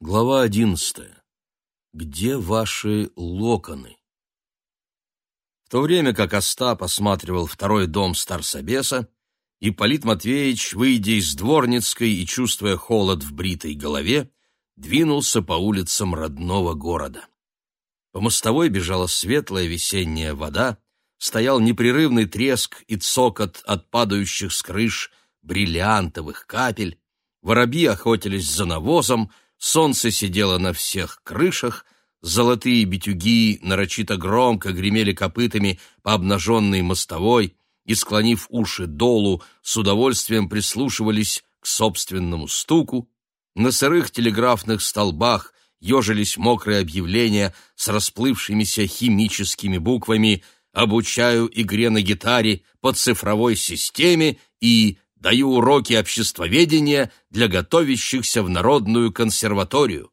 Глава одиннадцатая. Где ваши локоны? В то время как Остап осматривал второй дом Старсобеса, Ипполит Матвеевич, выйдя из Дворницкой и чувствуя холод в бритой голове, двинулся по улицам родного города. По мостовой бежала светлая весенняя вода, стоял непрерывный треск и цокот от падающих с крыш бриллиантовых капель, воробьи охотились за навозом, солнце сидело на всех крышах, золотые битюги нарочито громко гремели копытами по обнаженной мостовой и, склонив уши долу, с удовольствием прислушивались к собственному стуку, на сырых телеграфных столбах ежились мокрые объявления с расплывшимися химическими буквами «Обучаю игре на гитаре по цифровой системе» и даю уроки обществоведения для готовящихся в народную консерваторию.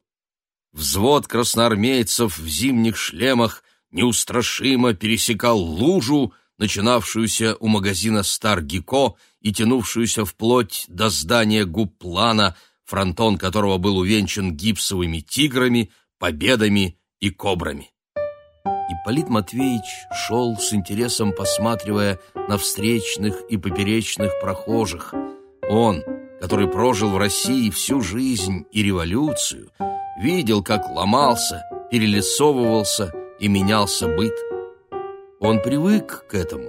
Взвод красноармейцев в зимних шлемах неустрашимо пересекал лужу, начинавшуюся у магазина «Стар Гико» и тянувшуюся вплоть до здания губплана, фронтон которого был увенчан гипсовыми тиграми, победами и кобрами. Ипполит Матвеевич шел с интересом, посматривая на встречных и поперечных прохожих. Он, который прожил в России всю жизнь и революцию, видел, как ломался, перелицовывался и менялся быт. Он привык к этому,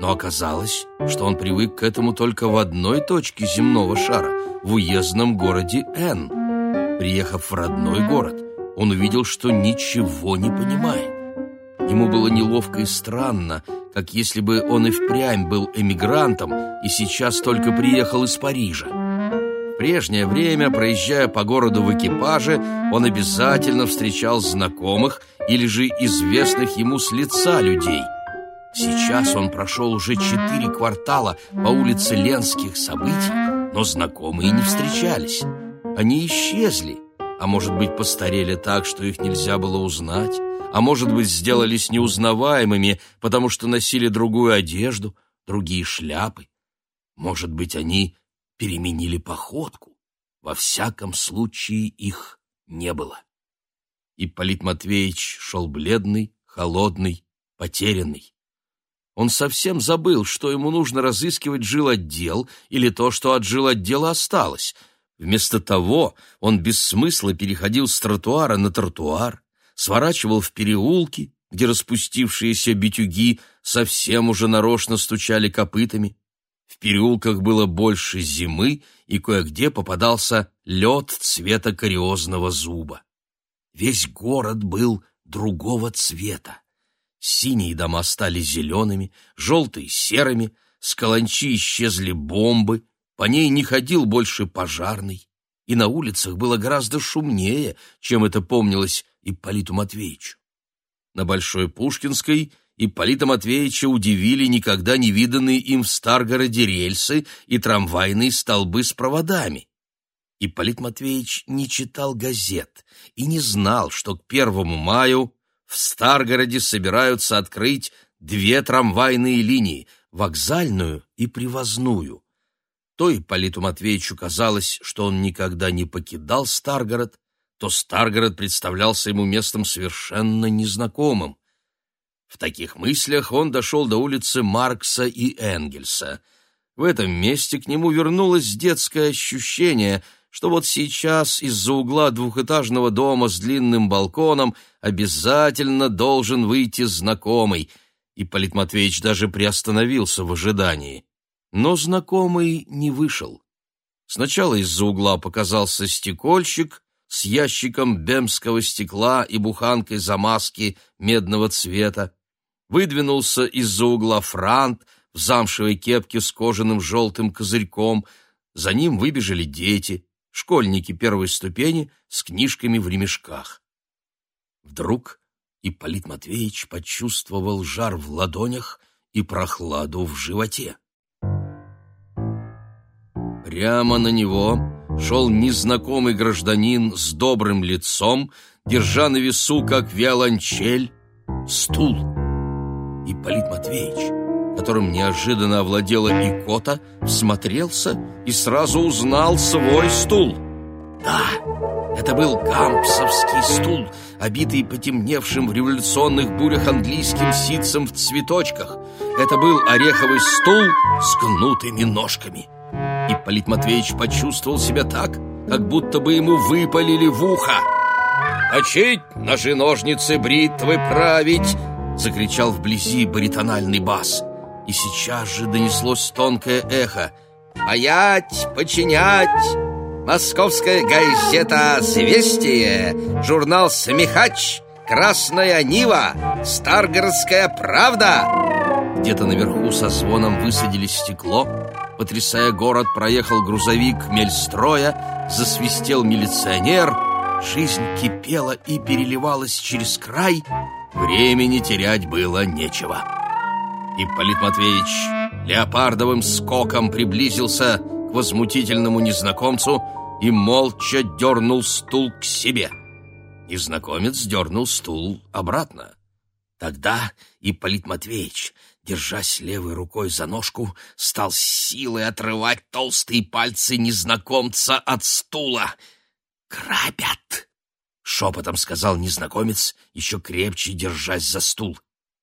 но оказалось, что он привык к этому только в одной точке земного шара, в уездном городе Н. Приехав в родной город, он увидел, что ничего не понимает. Ему было неловко и странно, как если бы он и впрямь был эмигрантом и сейчас только приехал из Парижа. В прежнее время, проезжая по городу в экипаже, он обязательно встречал знакомых или же известных ему с лица людей. Сейчас он прошел уже четыре квартала по улице Ленских событий, но знакомые не встречались. Они исчезли, а может быть постарели так, что их нельзя было узнать а может быть, сделались неузнаваемыми, потому что носили другую одежду, другие шляпы. Может быть, они переменили походку. Во всяком случае, их не было. Ипполит Матвеевич шел бледный, холодный, потерянный. Он совсем забыл, что ему нужно разыскивать жилотдел или то, что от жилотдела осталось. Вместо того он без смысла переходил с тротуара на тротуар, сворачивал в переулки, где распустившиеся битюги совсем уже нарочно стучали копытами. В переулках было больше зимы, и кое-где попадался лед цвета кариозного зуба. Весь город был другого цвета. Синие дома стали зелеными, желтые — серыми, с исчезли бомбы, по ней не ходил больше пожарный, и на улицах было гораздо шумнее, чем это помнилось Ипполиту Матвеевичу. На Большой Пушкинской Ипполита Матвеевича удивили никогда не виданные им в Старгороде рельсы и трамвайные столбы с проводами. Ипполит Матвеевич не читал газет и не знал, что к первому маю в Старгороде собираются открыть две трамвайные линии — вокзальную и привозную. То Ипполиту Матвеевичу казалось, что он никогда не покидал Старгород, то Старгород представлялся ему местом совершенно незнакомым. В таких мыслях он дошел до улицы Маркса и Энгельса. В этом месте к нему вернулось детское ощущение, что вот сейчас из-за угла двухэтажного дома с длинным балконом обязательно должен выйти знакомый, и Полит Матвеевич даже приостановился в ожидании. Но знакомый не вышел. Сначала из-за угла показался стекольщик, с ящиком бемского стекла и буханкой замазки медного цвета. Выдвинулся из-за угла франт в замшевой кепке с кожаным желтым козырьком. За ним выбежали дети, школьники первой ступени с книжками в ремешках. Вдруг Ипполит Матвеевич почувствовал жар в ладонях и прохладу в животе. Прямо на него шел незнакомый гражданин с добрым лицом, держа на весу, как виолончель, стул. И Полит Матвеевич, которым неожиданно овладела икота, всмотрелся и сразу узнал свой стул. Да, Это был гампсовский стул, обитый потемневшим в революционных бурях английским ситцем в цветочках. Это был ореховый стул с гнутыми ножками. И Полит Матвеевич почувствовал себя так, как будто бы ему выпалили в ухо. «Точить ножи-ножницы, бритвы править!» — закричал вблизи баритональный бас. И сейчас же донеслось тонкое эхо. «Паять, починять!» Московская газета «Свестие», журнал «Смехач», «Красная Нива», «Старгородская правда». Где-то наверху со звоном высадили стекло, потрясая город, проехал грузовик мельстроя, засвистел милиционер, жизнь кипела и переливалась через край, времени терять было нечего. Ипполит Матвеевич леопардовым скоком приблизился к возмутительному незнакомцу, и молча дернул стул к себе. Незнакомец дернул стул обратно. Тогда Ипполит Матвеевич, держась левой рукой за ножку, стал силой отрывать толстые пальцы незнакомца от стула. «Грабят!» — шепотом сказал незнакомец, еще крепче держась за стул.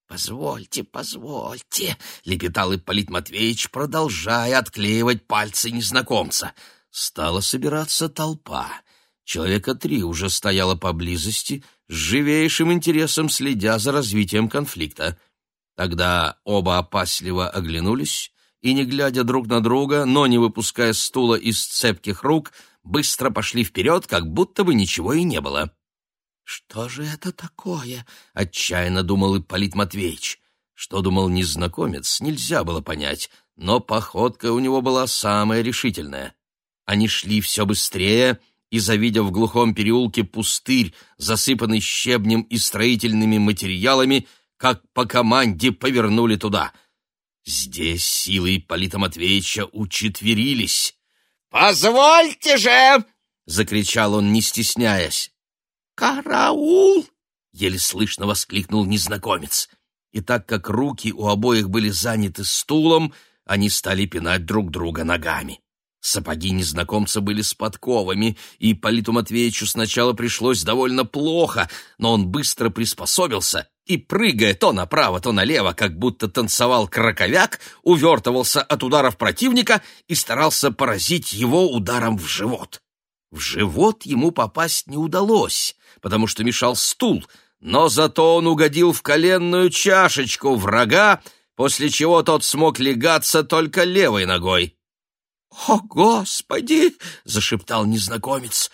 «Позвольте, позвольте!» — лепетал Ипполит Матвеевич, продолжая отклеивать пальцы незнакомца — Стала собираться толпа. Человека три уже стояло поблизости, с живейшим интересом следя за развитием конфликта. Тогда оба опасливо оглянулись и, не глядя друг на друга, но не выпуская стула из цепких рук, быстро пошли вперед, как будто бы ничего и не было. «Что же это такое?» — отчаянно думал Ипполит Матвеевич. Что думал незнакомец, нельзя было понять, но походка у него была самая решительная. Они шли все быстрее, и, завидя в глухом переулке пустырь, засыпанный щебнем и строительными материалами, как по команде повернули туда. Здесь силы Ипполита Матвеевича учетверились. «Позвольте же!» — закричал он, не стесняясь. «Караул!» — еле слышно воскликнул незнакомец. И так как руки у обоих были заняты стулом, они стали пинать друг друга ногами. Сапоги незнакомца были с подковами, и Политу Матвеевичу сначала пришлось довольно плохо, но он быстро приспособился и, прыгая то направо, то налево, как будто танцевал краковяк, увертывался от ударов противника и старался поразить его ударом в живот. В живот ему попасть не удалось, потому что мешал стул, но зато он угодил в коленную чашечку врага, после чего тот смог легаться только левой ногой. «О, Господи!» — зашептал незнакомец.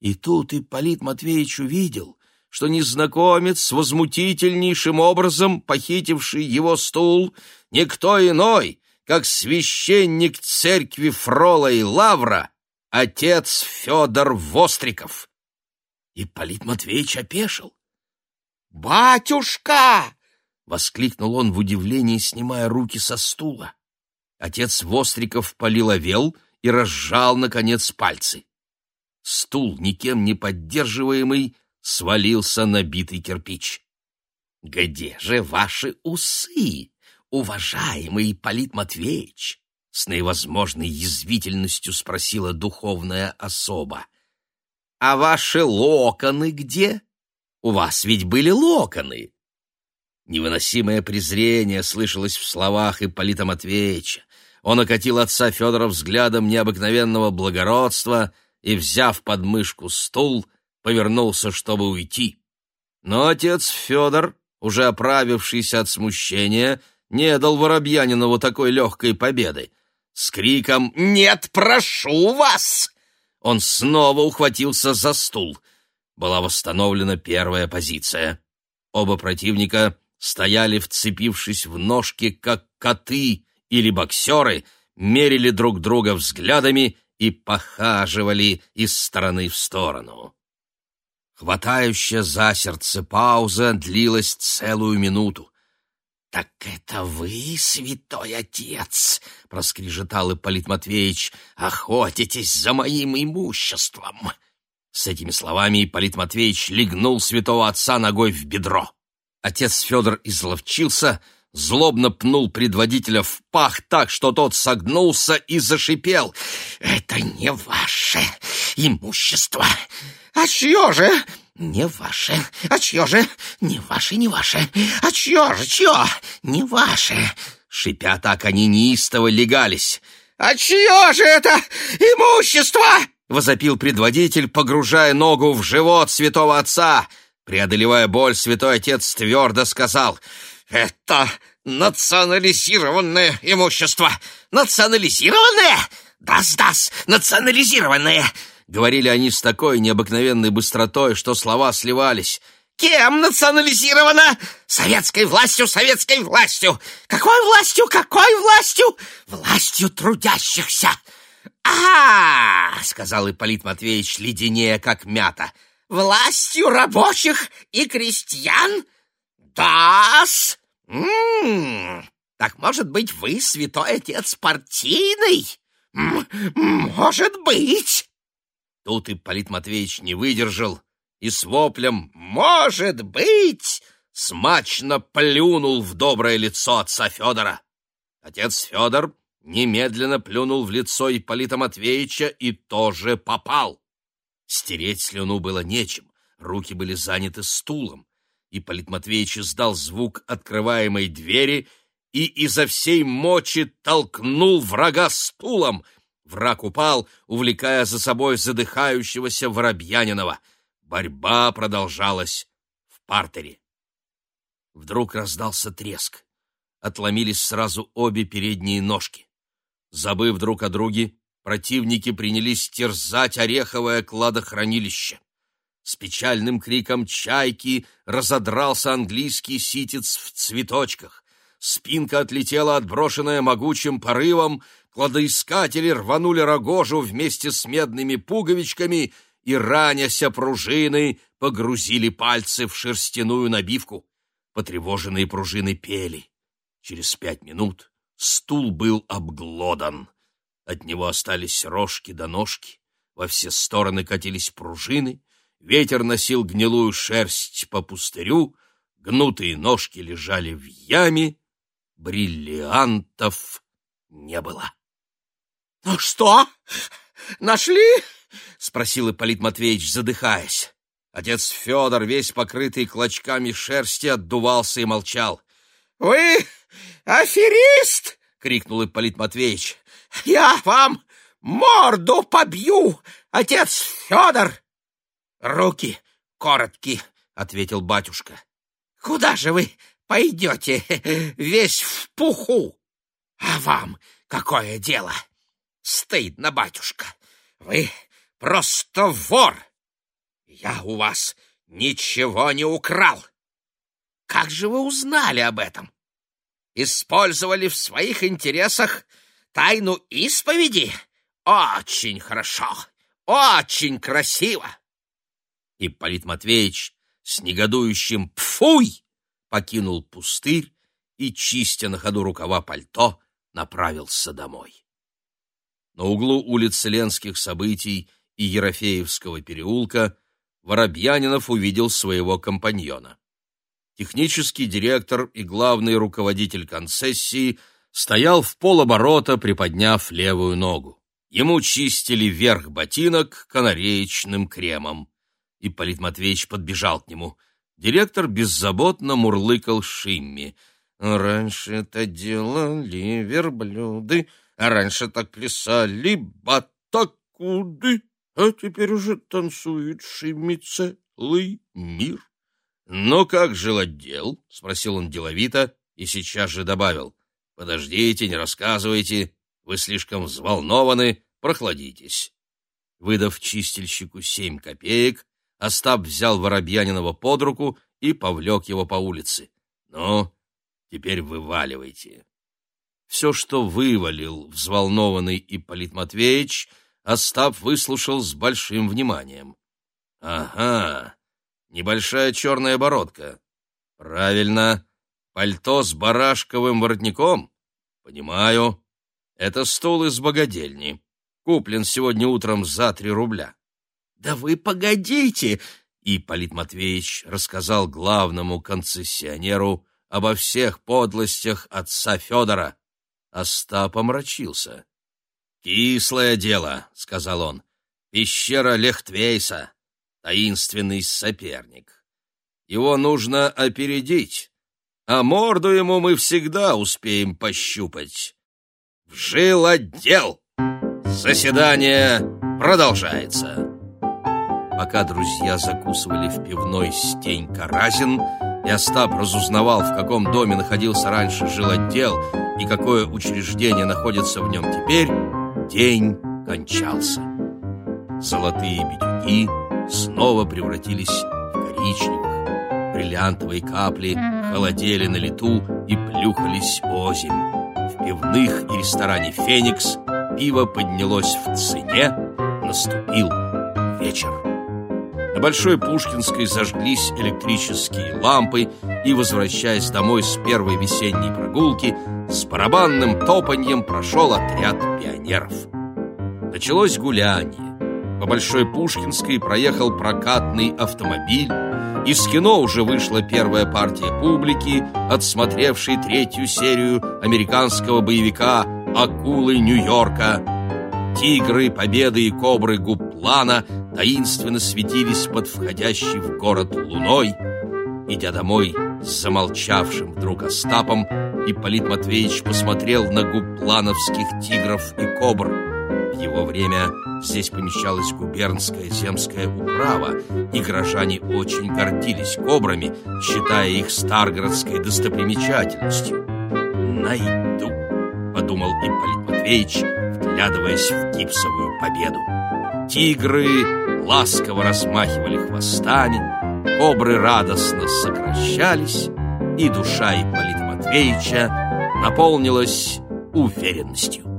И тут Ипполит Матвеевич увидел, что незнакомец, возмутительнейшим образом похитивший его стул, никто иной, как священник церкви Фрола и Лавра, отец Федор Востриков. Ипполит Матвеевич опешил. «Батюшка!» — воскликнул он в удивлении, снимая руки со стула. Отец Востриков полиловел и разжал, наконец, пальцы. Стул, никем не поддерживаемый, свалился на битый кирпич. — Где же ваши усы, уважаемый Полит Матвеевич? — с наивозможной язвительностью спросила духовная особа. — А ваши локоны где? У вас ведь были локоны. Невыносимое презрение слышалось в словах Ипполита Матвеевича. Он окатил отца Федора взглядом необыкновенного благородства и, взяв под мышку стул, повернулся, чтобы уйти. Но отец Федор, уже оправившийся от смущения, не дал Воробьянинову такой легкой победы. С криком «Нет, прошу вас!» он снова ухватился за стул. Была восстановлена первая позиция. Оба противника стояли, вцепившись в ножки, как коты, или боксеры мерили друг друга взглядами и похаживали из стороны в сторону. Хватающая за сердце пауза длилась целую минуту. «Так это вы, святой отец!» — проскрежетал Ипполит Матвеевич. «Охотитесь за моим имуществом!» С этими словами Ипполит Матвеевич легнул святого отца ногой в бедро. Отец Федор изловчился, злобно пнул предводителя в пах так, что тот согнулся и зашипел. «Это не ваше имущество! А чье же?» «Не ваше! А чье же? Не ваше, не ваше! А чье же, чье? Не ваше!» Шипя так, они неистово легались. «А чье же это имущество?» — возопил предводитель, погружая ногу в живот святого отца. Преодолевая боль, святой отец твердо сказал, «Это национализированное имущество! Национализированное? Дас-дас, национализированное!» Говорили они с такой необыкновенной быстротой, что слова сливались. Кем национализировано? Советской властью, советской властью. Какой властью, какой властью? Властью трудящихся. А, сказал Ипполит Матвеевич, леденее, как мята. Властью рабочих и крестьян? Да-с. Так, может быть, вы, святой отец, партийный? Может быть. Тут Ипполит Матвеевич не выдержал и с воплем «Может быть!» смачно плюнул в доброе лицо отца Федора. Отец Федор немедленно плюнул в лицо Ипполита Матвеевича и тоже попал. Стереть слюну было нечем, руки были заняты стулом. Ипполит Матвеевич издал звук открываемой двери и изо всей мочи толкнул врага стулом. Враг упал, увлекая за собой задыхающегося Воробьянинова — Борьба продолжалась в партере. Вдруг раздался треск. Отломились сразу обе передние ножки. Забыв друг о друге, противники принялись терзать ореховое кладохранилище. С печальным криком чайки разодрался английский ситец в цветочках. Спинка отлетела, отброшенная могучим порывом, кладоискатели рванули рогожу вместе с медными пуговичками — и, раняся пружины, погрузили пальцы в шерстяную набивку. Потревоженные пружины пели. Через пять минут стул был обглодан. От него остались рожки до ножки, во все стороны катились пружины, ветер носил гнилую шерсть по пустырю, гнутые ножки лежали в яме, бриллиантов не было. — Ну что, нашли? — спросил Ипполит Матвеевич, задыхаясь. Отец Федор, весь покрытый клочками шерсти, отдувался и молчал. — Вы аферист! — крикнул Ипполит Матвеевич. — Я вам морду побью, отец Федор! — Руки короткие, — ответил батюшка. — Куда же вы пойдете, весь в пуху? А вам какое дело? Стыдно, батюшка. Вы просто вор. Я у вас ничего не украл. Как же вы узнали об этом? Использовали в своих интересах тайну исповеди? Очень хорошо, очень красиво. Ипполит Матвеевич с негодующим «пфуй» покинул пустырь и, чистя на ходу рукава пальто, направился домой. На углу улиц Ленских событий и Ерофеевского переулка Воробьянинов увидел своего компаньона. Технический директор и главный руководитель концессии стоял в полоборота, приподняв левую ногу. Ему чистили верх ботинок канареечным кремом. Ипполит Матвеевич подбежал к нему. Директор беззаботно мурлыкал Шимми. «Раньше это делали верблюды, а раньше так плясали батакуды» а теперь уже танцует Шимми целый мир. — Ну как жил отдел? — спросил он деловито и сейчас же добавил. — Подождите, не рассказывайте, вы слишком взволнованы, прохладитесь. Выдав чистильщику семь копеек, Остап взял Воробьянинова под руку и повлек его по улице. — Ну, теперь вываливайте. Все, что вывалил взволнованный Ипполит Матвеевич — Остап выслушал с большим вниманием. «Ага, небольшая черная бородка. Правильно, пальто с барашковым воротником. Понимаю. Это стол из богадельни. Куплен сегодня утром за три рубля». «Да вы погодите!» И Полит Матвеевич рассказал главному концессионеру обо всех подлостях отца Федора. Остап омрачился. «Кислое дело», — сказал он, — «пещера Лехтвейса, таинственный соперник. Его нужно опередить, а морду ему мы всегда успеем пощупать. Вжил отдел! Заседание продолжается». Пока друзья закусывали в пивной стень Каразин, и Остап разузнавал, в каком доме находился раньше жилотдел и какое учреждение находится в нем теперь, день кончался. Золотые бедюки снова превратились в коричневых. Бриллиантовые капли холодели на лету и плюхались озимь. В пивных и ресторане «Феникс» пиво поднялось в цене, наступил вечер. На Большой Пушкинской зажглись электрические лампы, и, возвращаясь домой с первой весенней прогулки, с барабанным топаньем прошел отряд пионеров. Началось гуляние. По Большой Пушкинской проехал прокатный автомобиль, из кино уже вышла первая партия публики, отсмотревшей третью серию американского боевика «Акулы Нью-Йорка». Тигры, победы и кобры Гуплана таинственно светились под входящей в город луной. Идя домой с замолчавшим вдруг Остапом, Ипполит Матвеевич посмотрел на гуплановских тигров и кобр. В его время здесь помещалась губернская земская управа, и горожане очень гордились кобрами, считая их старгородской достопримечательностью. «Найду», — подумал Ипполит Матвеевич, вглядываясь в гипсовую победу. Тигры ласково размахивали хвостами, кобры радостно сокращались, и душа Ипполита Матвеевича наполнилась уверенностью.